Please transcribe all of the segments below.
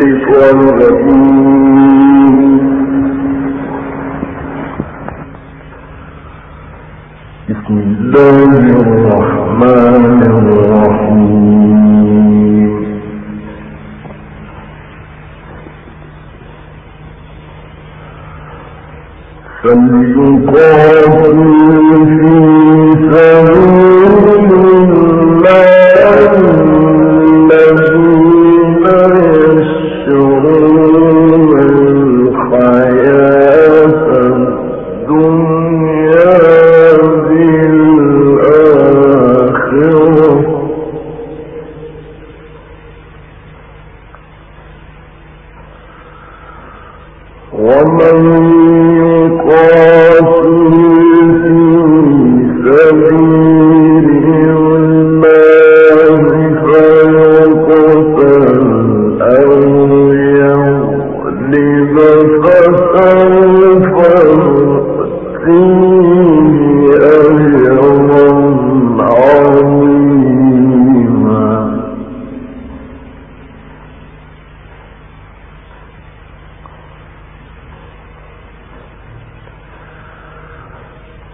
الشيطان الرجيم. بسم الله الرحمن الرحيم. فليقاتل في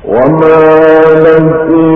وما لكم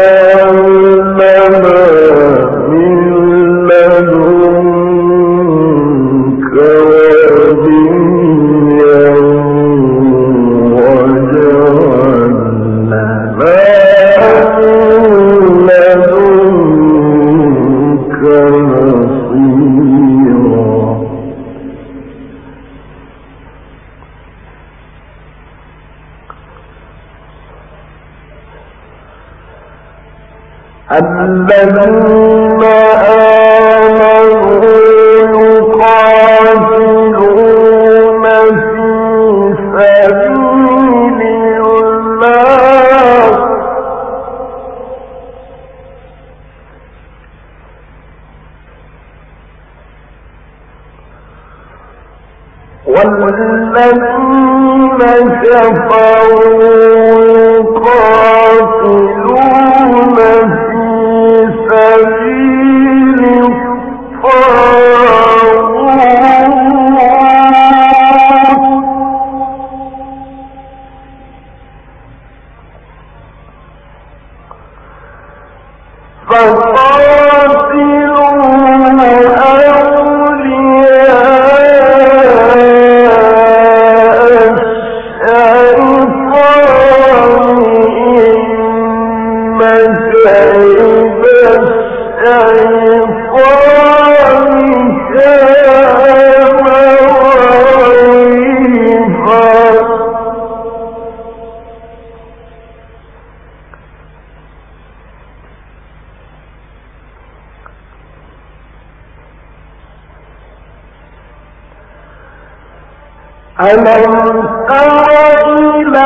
الذين يقاتلون في سبيل الله. والذين كفروا ألم تر إلى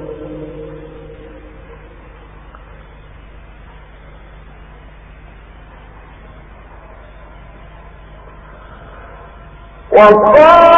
وقال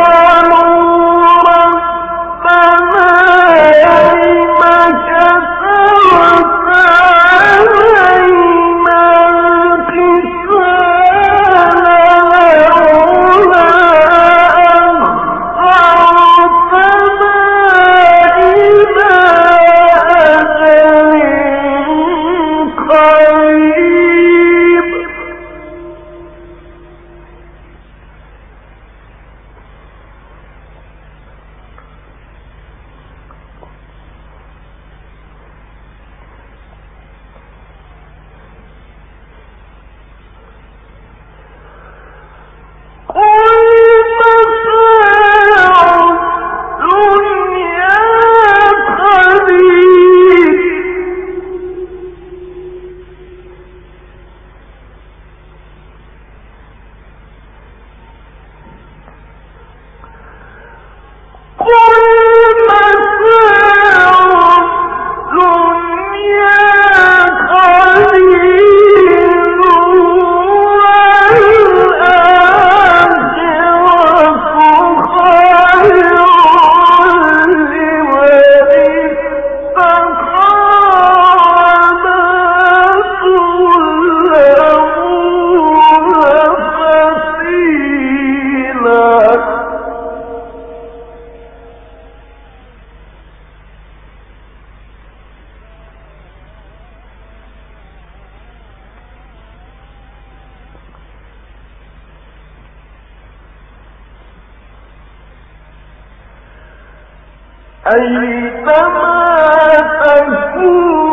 أيتما تكون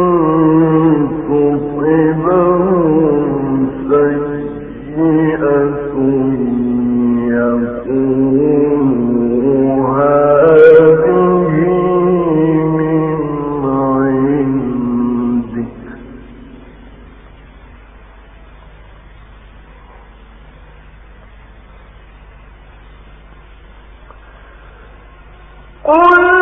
قل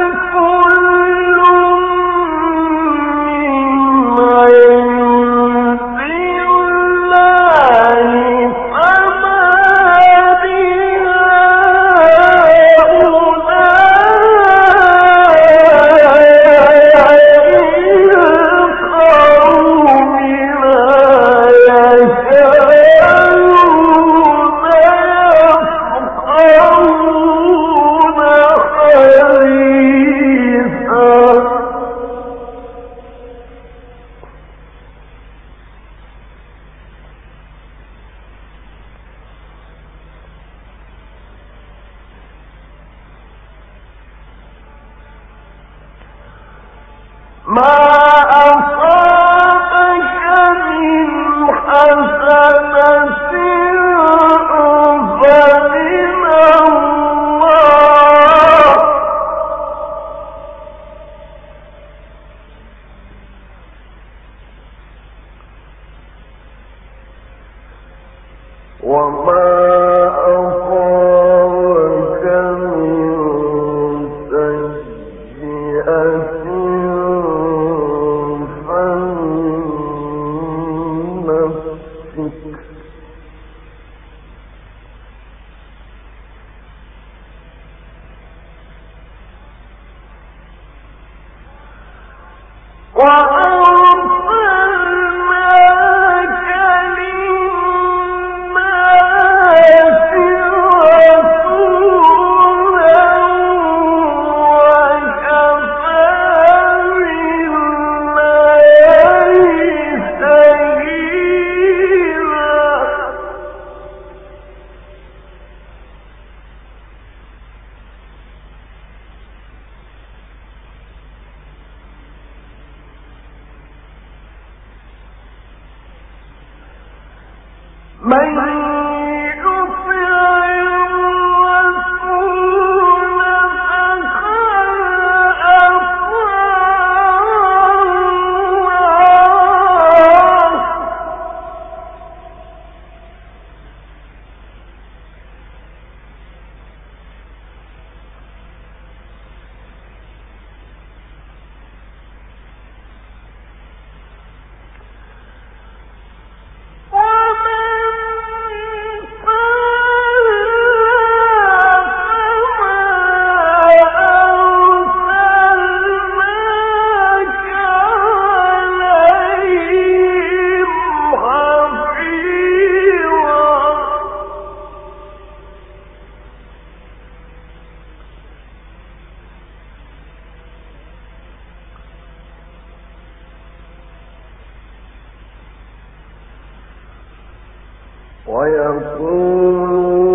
فأعرض